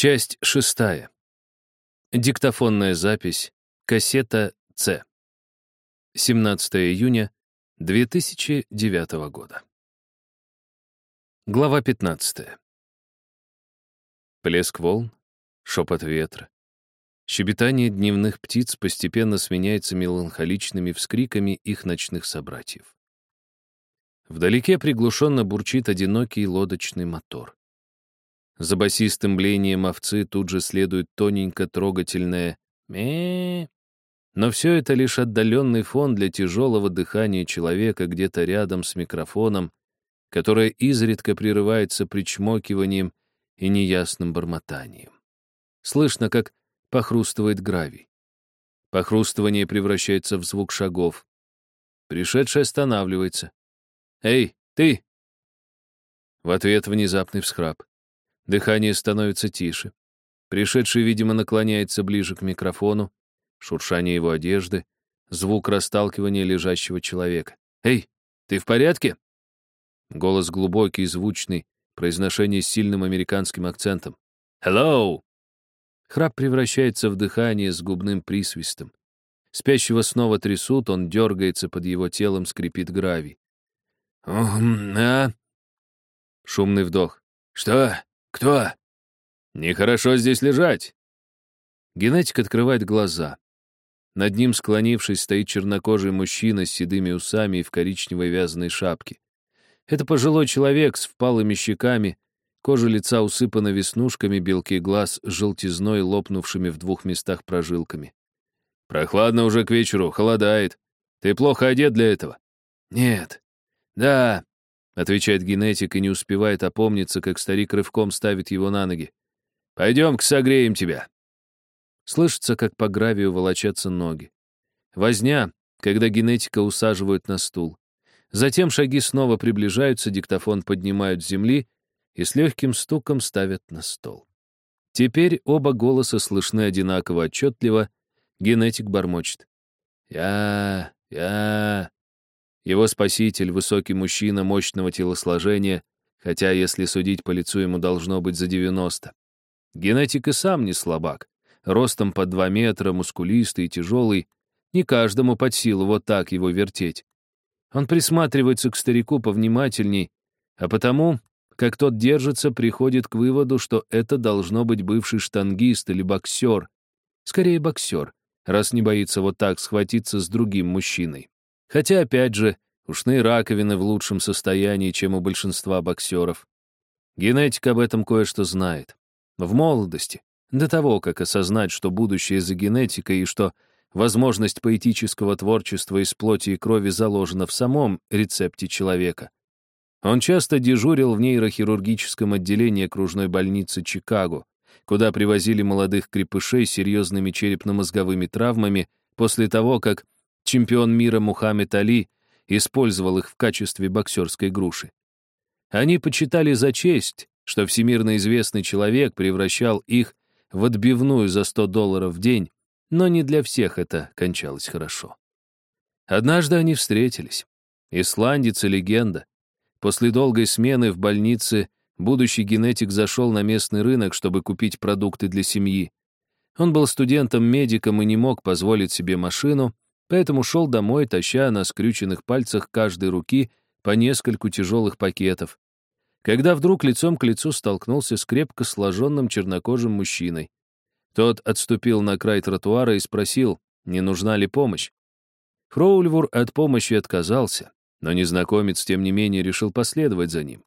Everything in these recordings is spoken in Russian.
Часть шестая. Диктофонная запись. Кассета С. 17 июня 2009 года. Глава 15. Плеск волн, шепот ветра. Щебетание дневных птиц постепенно сменяется меланхоличными вскриками их ночных собратьев. Вдалеке приглушенно бурчит одинокий лодочный мотор. За басистым блением овцы тут же следует тоненько трогательное ме Но все это лишь отдаленный фон для тяжелого дыхания человека где-то рядом с микрофоном, которое изредка прерывается причмокиванием и неясным бормотанием. Слышно, как похрустывает гравий. Похрустывание превращается в звук шагов. Пришедший останавливается. «Эй, ты!» В ответ внезапный всхрап. Дыхание становится тише. Пришедший, видимо, наклоняется ближе к микрофону, шуршание его одежды, звук расталкивания лежащего человека. «Эй, ты в порядке?» Голос глубокий, звучный, произношение с сильным американским акцентом. «Hello!» Храп превращается в дыхание с губным присвистом. Спящего снова трясут, он дергается, под его телом скрипит гравий. «А?» Шумный вдох. «Что? «Кто?» «Нехорошо здесь лежать». Генетик открывает глаза. Над ним, склонившись, стоит чернокожий мужчина с седыми усами и в коричневой вязаной шапке. Это пожилой человек с впалыми щеками, кожа лица усыпана веснушками, белки глаз желтизной, лопнувшими в двух местах прожилками. «Прохладно уже к вечеру, холодает. Ты плохо одет для этого?» «Нет». «Да, Отвечает генетик и не успевает опомниться, как старик рывком ставит его на ноги. «Пойдем-ка согреем тебя». Слышится, как по гравию волочатся ноги. Возня, когда генетика усаживают на стул. Затем шаги снова приближаются, диктофон поднимают с земли и с легким стуком ставят на стол. Теперь оба голоса слышны одинаково отчетливо. Генетик бормочет. «Я... я... Его спаситель, высокий мужчина мощного телосложения, хотя, если судить по лицу, ему должно быть за 90. Генетик и сам не слабак. Ростом под 2 метра, мускулистый и тяжелый. Не каждому под силу вот так его вертеть. Он присматривается к старику повнимательней, а потому, как тот держится, приходит к выводу, что это должно быть бывший штангист или боксер. Скорее, боксер, раз не боится вот так схватиться с другим мужчиной. Хотя, опять же, ушные раковины в лучшем состоянии, чем у большинства боксеров. Генетик об этом кое-что знает. В молодости, до того, как осознать, что будущее за генетикой и что возможность поэтического творчества из плоти и крови заложена в самом рецепте человека. Он часто дежурил в нейрохирургическом отделении окружной больницы Чикаго, куда привозили молодых крепышей с серьезными черепно-мозговыми травмами после того, как чемпион мира Мухаммед Али использовал их в качестве боксерской груши. Они почитали за честь, что всемирно известный человек превращал их в отбивную за 100 долларов в день, но не для всех это кончалось хорошо. Однажды они встретились. Исландец и легенда. После долгой смены в больнице будущий генетик зашел на местный рынок, чтобы купить продукты для семьи. Он был студентом-медиком и не мог позволить себе машину, поэтому шел домой, таща на скрюченных пальцах каждой руки по нескольку тяжелых пакетов. Когда вдруг лицом к лицу столкнулся с крепко сложенным чернокожим мужчиной. Тот отступил на край тротуара и спросил, не нужна ли помощь. Хроульвур от помощи отказался, но незнакомец, тем не менее, решил последовать за ним.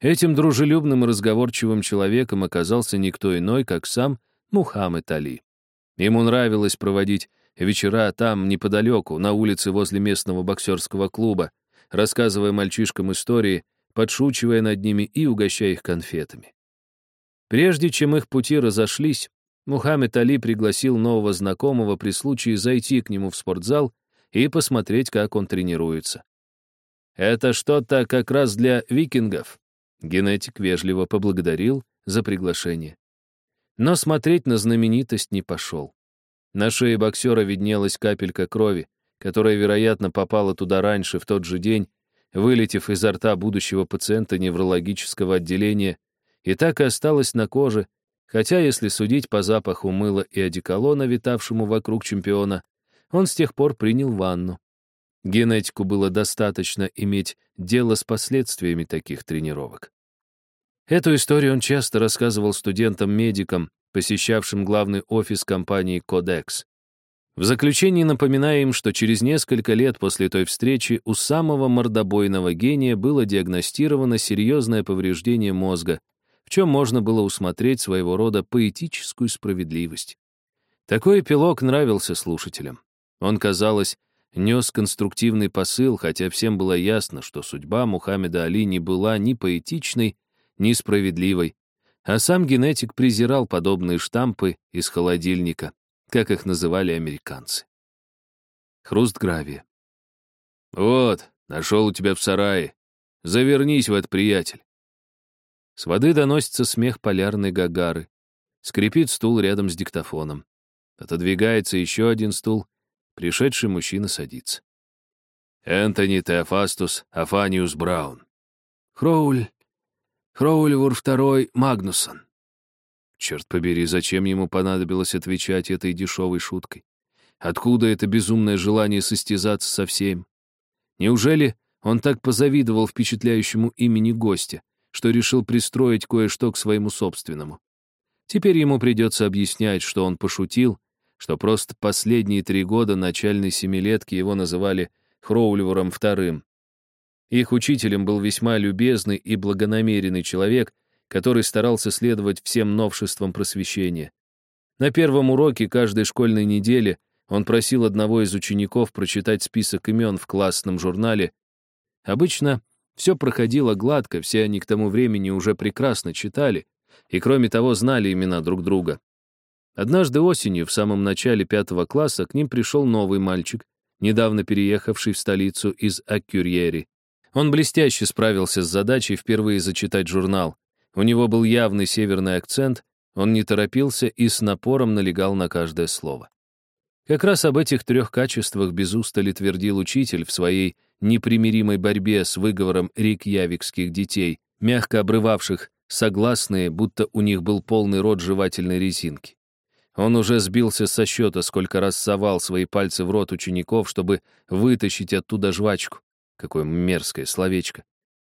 Этим дружелюбным и разговорчивым человеком оказался никто иной, как сам Мухаммед Али. Ему нравилось проводить вечера там, неподалеку, на улице возле местного боксерского клуба, рассказывая мальчишкам истории, подшучивая над ними и угощая их конфетами. Прежде чем их пути разошлись, Мухаммед Али пригласил нового знакомого при случае зайти к нему в спортзал и посмотреть, как он тренируется. «Это что-то как раз для викингов», — генетик вежливо поблагодарил за приглашение. Но смотреть на знаменитость не пошел. На шее боксера виднелась капелька крови, которая, вероятно, попала туда раньше, в тот же день, вылетев изо рта будущего пациента неврологического отделения, и так и осталась на коже, Хотя, если судить по запаху мыла и одеколона, витавшему вокруг чемпиона, он с тех пор принял ванну. Генетику было достаточно иметь дело с последствиями таких тренировок. Эту историю он часто рассказывал студентам-медикам, посещавшим главный офис компании Codex. В заключении напоминая им, что через несколько лет после той встречи у самого мордобойного гения было диагностировано серьезное повреждение мозга, в чем можно было усмотреть своего рода поэтическую справедливость. Такой эпилог нравился слушателям. Он, казалось, нес конструктивный посыл, хотя всем было ясно, что судьба Мухаммеда Али не была ни поэтичной, ни справедливой, а сам генетик презирал подобные штампы из холодильника, как их называли американцы. Хруст гравия. «Вот, нашел у тебя в сарае. Завернись в это, приятель». С воды доносится смех полярной гагары. Скрипит стул рядом с диктофоном. Отодвигается еще один стул, Пришедший мужчина садится. Энтони Теофастус Афаниус Браун. Хроуль. Хроульвур второй Магнусон. Черт побери, зачем ему понадобилось отвечать этой дешевой шуткой? Откуда это безумное желание состязаться со всем? Неужели он так позавидовал впечатляющему имени гостя, что решил пристроить кое-что к своему собственному? Теперь ему придется объяснять, что он пошутил, что просто последние три года начальной семилетки его называли Хроульвором вторым. Их учителем был весьма любезный и благонамеренный человек, который старался следовать всем новшествам просвещения. На первом уроке каждой школьной недели он просил одного из учеников прочитать список имен в классном журнале. Обычно все проходило гладко, все они к тому времени уже прекрасно читали, и кроме того знали имена друг друга. Однажды осенью, в самом начале пятого класса, к ним пришел новый мальчик, недавно переехавший в столицу из Аккюрьери. Он блестяще справился с задачей впервые зачитать журнал. У него был явный северный акцент, он не торопился и с напором налегал на каждое слово. Как раз об этих трех качествах без устали твердил учитель в своей непримиримой борьбе с выговором рикьявикских детей, мягко обрывавших согласные, будто у них был полный рот жевательной резинки. Он уже сбился со счета, сколько раз совал свои пальцы в рот учеников, чтобы вытащить оттуда жвачку. Какое мерзкое словечко.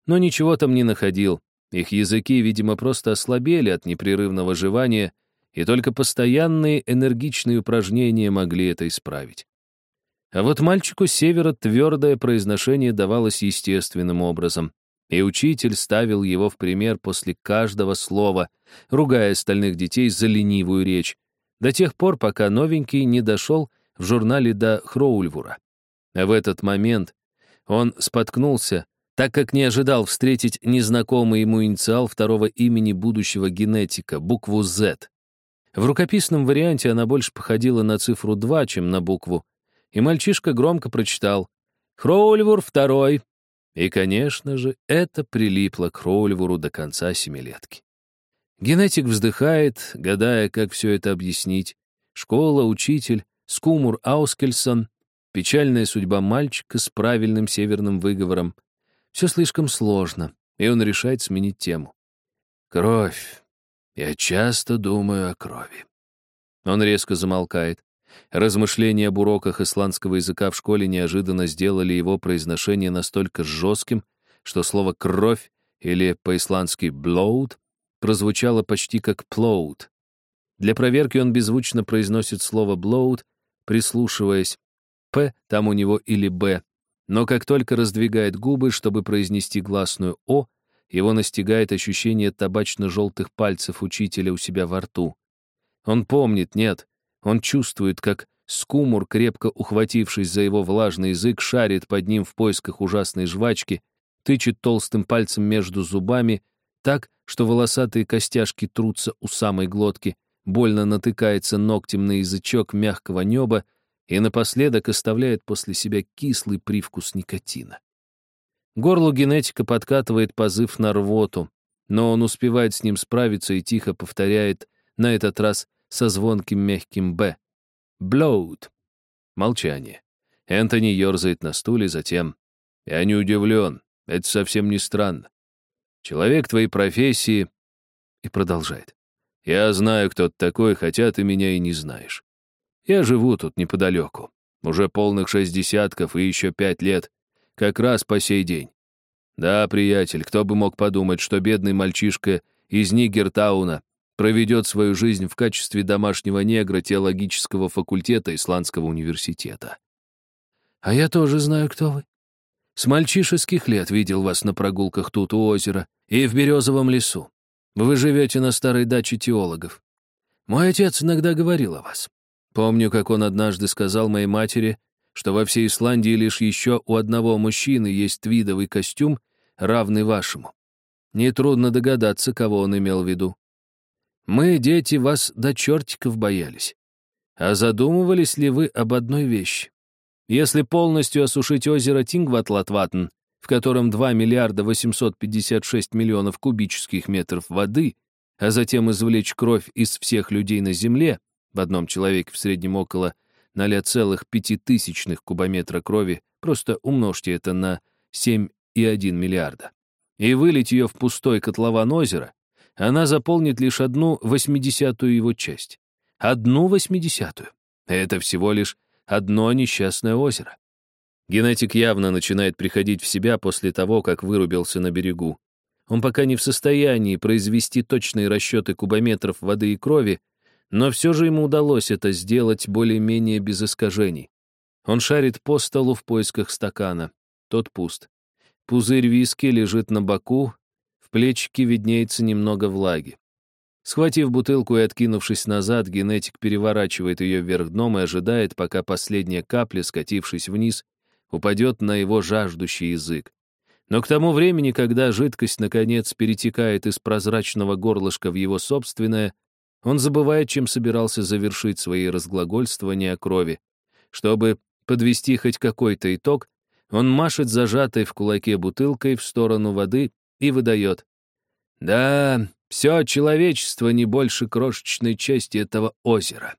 Но ничего там не находил. Их языки, видимо, просто ослабели от непрерывного жевания, и только постоянные энергичные упражнения могли это исправить. А вот мальчику севера твердое произношение давалось естественным образом, и учитель ставил его в пример после каждого слова, ругая остальных детей за ленивую речь, до тех пор, пока новенький не дошел в журнале до Хроульвура. В этот момент он споткнулся, так как не ожидал встретить незнакомый ему инициал второго имени будущего генетика, букву Z. В рукописном варианте она больше походила на цифру 2, чем на букву, и мальчишка громко прочитал «Хроульвур второй». И, конечно же, это прилипло к Хроульвуру до конца семилетки. Генетик вздыхает, гадая, как все это объяснить. Школа, учитель, Скумур Аускельсон, печальная судьба мальчика с правильным северным выговором. Все слишком сложно, и он решает сменить тему. Кровь. Я часто думаю о крови. Он резко замолкает. Размышления об уроках исландского языка в школе неожиданно сделали его произношение настолько жестким, что слово «кровь» или по-исландски «blood» прозвучало почти как «плоут». Для проверки он беззвучно произносит слово «блоут», прислушиваясь. «П» там у него или «Б». Но как только раздвигает губы, чтобы произнести гласную «О», его настигает ощущение табачно-желтых пальцев учителя у себя во рту. Он помнит, нет, он чувствует, как скумур, крепко ухватившись за его влажный язык, шарит под ним в поисках ужасной жвачки, тычет толстым пальцем между зубами так, что волосатые костяшки трутся у самой глотки, больно натыкается ногтем на язычок мягкого неба и напоследок оставляет после себя кислый привкус никотина. Горлу генетика подкатывает позыв на рвоту, но он успевает с ним справиться и тихо повторяет, на этот раз со звонким мягким «б». «Блоуд». Молчание. Энтони ерзает на стуле, затем... «Я не удивлен. Это совсем не странно. Человек твоей профессии...» И продолжает. Я знаю, кто ты такой, хотя ты меня и не знаешь. Я живу тут неподалеку. Уже полных шесть десятков и еще пять лет. Как раз по сей день. Да, приятель, кто бы мог подумать, что бедный мальчишка из Нигертауна проведет свою жизнь в качестве домашнего негра теологического факультета Исландского университета. А я тоже знаю, кто вы. С мальчишеских лет видел вас на прогулках тут у озера и в Березовом лесу. Вы живете на старой даче теологов. Мой отец иногда говорил о вас. Помню, как он однажды сказал моей матери, что во всей Исландии лишь еще у одного мужчины есть твидовый костюм, равный вашему. Нетрудно догадаться, кого он имел в виду. Мы, дети, вас до чертиков боялись. А задумывались ли вы об одной вещи? Если полностью осушить озеро Тингватлатватн, в котором 2 миллиарда 856 миллионов кубических метров воды, а затем извлечь кровь из всех людей на Земле, в одном человеке в среднем около 0,5 кубометра крови, просто умножьте это на 7,1 миллиарда, и вылить ее в пустой котлован озера, она заполнит лишь одну восьмидесятую его часть. Одну восьмидесятую. Это всего лишь одно несчастное озеро. Генетик явно начинает приходить в себя после того, как вырубился на берегу. Он пока не в состоянии произвести точные расчеты кубометров воды и крови, но все же ему удалось это сделать более-менее без искажений. Он шарит по столу в поисках стакана. Тот пуст. Пузырь виски лежит на боку, в плечике виднеется немного влаги. Схватив бутылку и откинувшись назад, генетик переворачивает ее вверх дном и ожидает, пока последняя капля, скатившись вниз, упадет на его жаждущий язык. Но к тому времени, когда жидкость, наконец, перетекает из прозрачного горлышка в его собственное, он забывает, чем собирался завершить свои разглагольствования о крови. Чтобы подвести хоть какой-то итог, он машет зажатой в кулаке бутылкой в сторону воды и выдает. «Да, все человечество не больше крошечной части этого озера».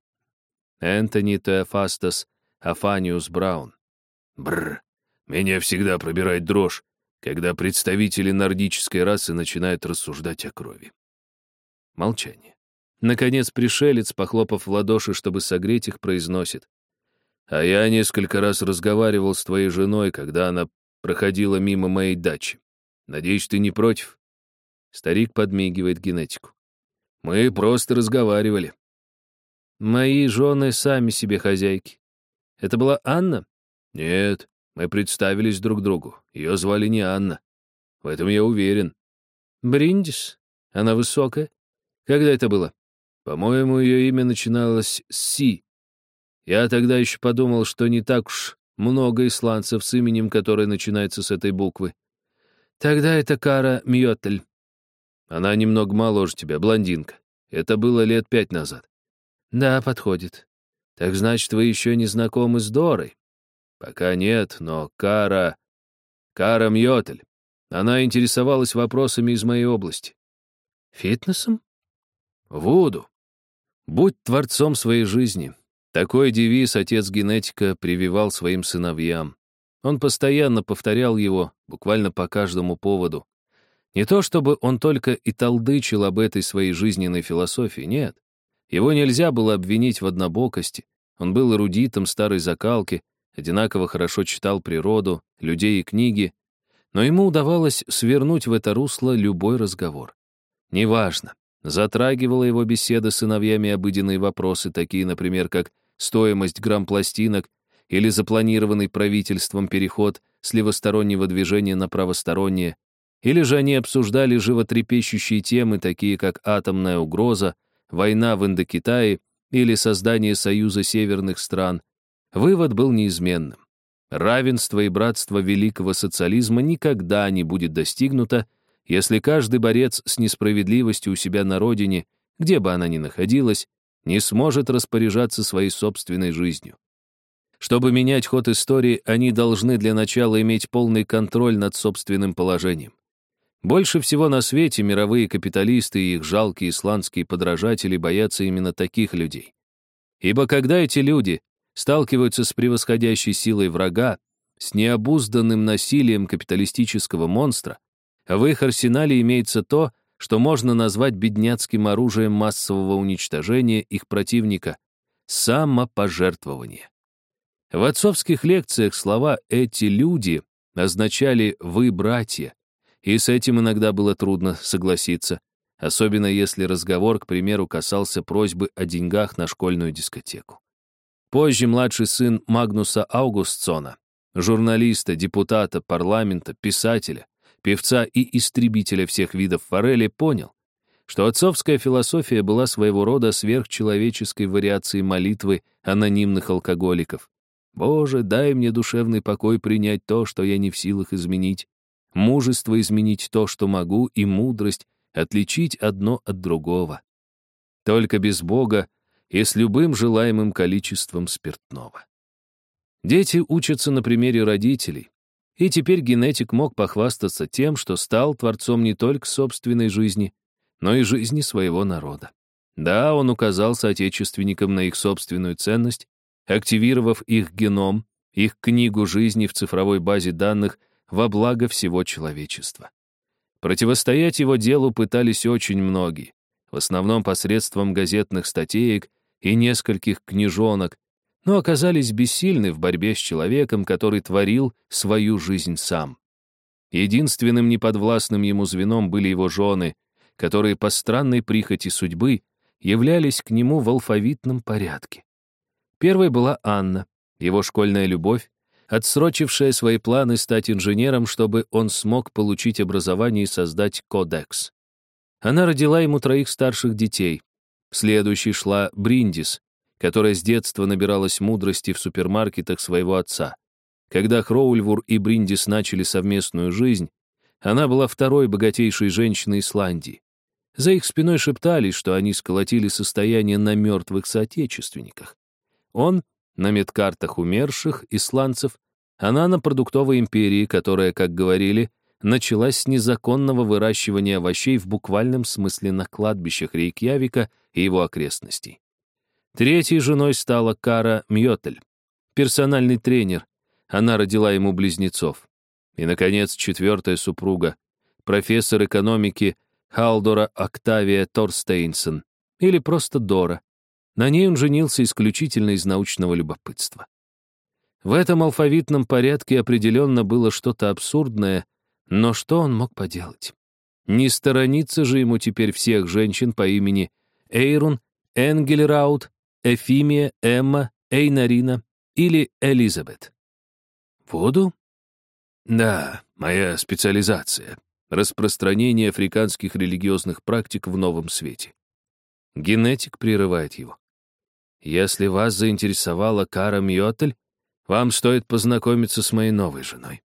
Энтони Теофастас Афаниус Браун. Бррр, меня всегда пробирает дрожь, когда представители нордической расы начинают рассуждать о крови. Молчание. Наконец пришелец, похлопав в ладоши, чтобы согреть их, произносит. «А я несколько раз разговаривал с твоей женой, когда она проходила мимо моей дачи. Надеюсь, ты не против?» Старик подмигивает генетику. «Мы просто разговаривали». «Мои жены сами себе хозяйки. Это была Анна?» «Нет, мы представились друг другу. Ее звали не Анна. В этом я уверен». «Бриндис? Она высокая? Когда это было?» По-моему, ее имя начиналось с «Си». Я тогда еще подумал, что не так уж много исландцев с именем, которое начинается с этой буквы. Тогда это Кара Мьоттель. Она немного моложе тебя, блондинка. Это было лет пять назад. Да, подходит. Так значит, вы еще не знакомы с Дорой? Пока нет, но Кара... Кара Мьоттель. Она интересовалась вопросами из моей области. Фитнесом? Вуду. Будь творцом своей жизни. Такой девиз отец генетика прививал своим сыновьям. Он постоянно повторял его, буквально по каждому поводу. Не то чтобы он только и толдычил об этой своей жизненной философии, нет. Его нельзя было обвинить в однобокости. Он был эрудитом старой закалки, одинаково хорошо читал природу, людей и книги, но ему удавалось свернуть в это русло любой разговор. Неважно, Затрагивала его беседа с сыновьями обыденные вопросы, такие, например, как стоимость грамм пластинок или запланированный правительством переход с левостороннего движения на правостороннее, или же они обсуждали животрепещущие темы, такие как атомная угроза, война в Индокитае или создание Союза северных стран. Вывод был неизменным. Равенство и братство великого социализма никогда не будет достигнуто, если каждый борец с несправедливостью у себя на родине, где бы она ни находилась, не сможет распоряжаться своей собственной жизнью. Чтобы менять ход истории, они должны для начала иметь полный контроль над собственным положением. Больше всего на свете мировые капиталисты и их жалкие исландские подражатели боятся именно таких людей. Ибо когда эти люди сталкиваются с превосходящей силой врага, с необузданным насилием капиталистического монстра, в их арсенале имеется то, что можно назвать бедняцким оружием массового уничтожения их противника — самопожертвование. В отцовских лекциях слова «эти люди» означали «вы, братья», и с этим иногда было трудно согласиться, особенно если разговор, к примеру, касался просьбы о деньгах на школьную дискотеку. Позже младший сын Магнуса Аугустсона, журналиста, депутата, парламента, писателя, певца и истребителя всех видов форели, понял, что отцовская философия была своего рода сверхчеловеческой вариацией молитвы анонимных алкоголиков. «Боже, дай мне душевный покой принять то, что я не в силах изменить, мужество изменить то, что могу, и мудрость отличить одно от другого. Только без Бога и с любым желаемым количеством спиртного. Дети учатся на примере родителей, и теперь генетик мог похвастаться тем, что стал творцом не только собственной жизни, но и жизни своего народа. Да, он указал соотечественникам на их собственную ценность, активировав их геном, их книгу жизни в цифровой базе данных во благо всего человечества. Противостоять его делу пытались очень многие, в основном посредством газетных статеек и нескольких книжонок, но оказались бессильны в борьбе с человеком, который творил свою жизнь сам. Единственным неподвластным ему звеном были его жены, которые по странной прихоти судьбы являлись к нему в алфавитном порядке. Первой была Анна, его школьная любовь, отсрочившая свои планы стать инженером, чтобы он смог получить образование и создать кодекс. Она родила ему троих старших детей. Следующей шла Бриндис, которая с детства набиралась мудрости в супермаркетах своего отца. Когда Хроульвур и Бриндис начали совместную жизнь, она была второй богатейшей женщиной Исландии. За их спиной шептались, что они сколотили состояние на мертвых соотечественниках. Он — на медкартах умерших исландцев, она на продуктовой империи, которая, как говорили, началась с незаконного выращивания овощей в буквальном смысле на кладбищах Рейкьявика и его окрестностей. Третьей женой стала Кара Мьотель, персональный тренер. Она родила ему близнецов. И, наконец, четвертая супруга, профессор экономики Халдора Октавия Торстейнсон, или просто Дора. На ней он женился исключительно из научного любопытства. В этом алфавитном порядке определенно было что-то абсурдное, но что он мог поделать? Не сторониться же ему теперь всех женщин по имени Эйрун, Энгельраут, Эфимия, Эмма, Эйнарина или Элизабет. Воду? Да, моя специализация. Распространение африканских религиозных практик в новом свете. Генетик прерывает его. Если вас заинтересовала Кара Мьотель, вам стоит познакомиться с моей новой женой.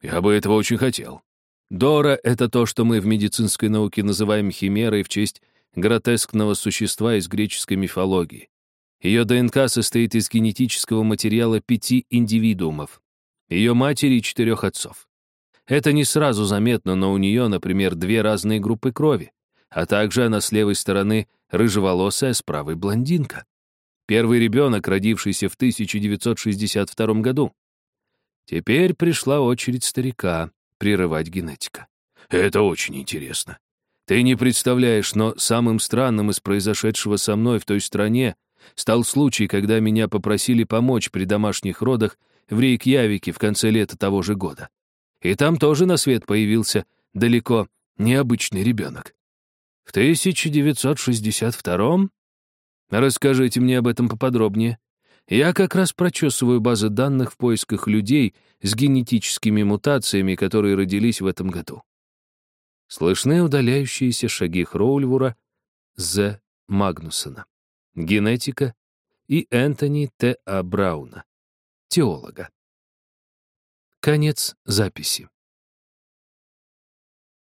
Я бы этого очень хотел. Дора — это то, что мы в медицинской науке называем химерой в честь гротескного существа из греческой мифологии. Ее ДНК состоит из генетического материала пяти индивидуумов, ее матери и четырех отцов. Это не сразу заметно, но у нее, например, две разные группы крови, а также она с левой стороны рыжеволосая, с правой блондинка. Первый ребенок, родившийся в 1962 году. Теперь пришла очередь старика прерывать генетика. Это очень интересно. Ты не представляешь, но самым странным из произошедшего со мной в той стране стал случай, когда меня попросили помочь при домашних родах в Рейкьявике в конце лета того же года. И там тоже на свет появился далеко необычный ребенок. В 1962-м? Расскажите мне об этом поподробнее. Я как раз прочесываю базы данных в поисках людей с генетическими мутациями, которые родились в этом году. Слышны удаляющиеся шаги Хроульвура З. Магнусона генетика, и Энтони Т. А. Брауна, теолога. Конец записи.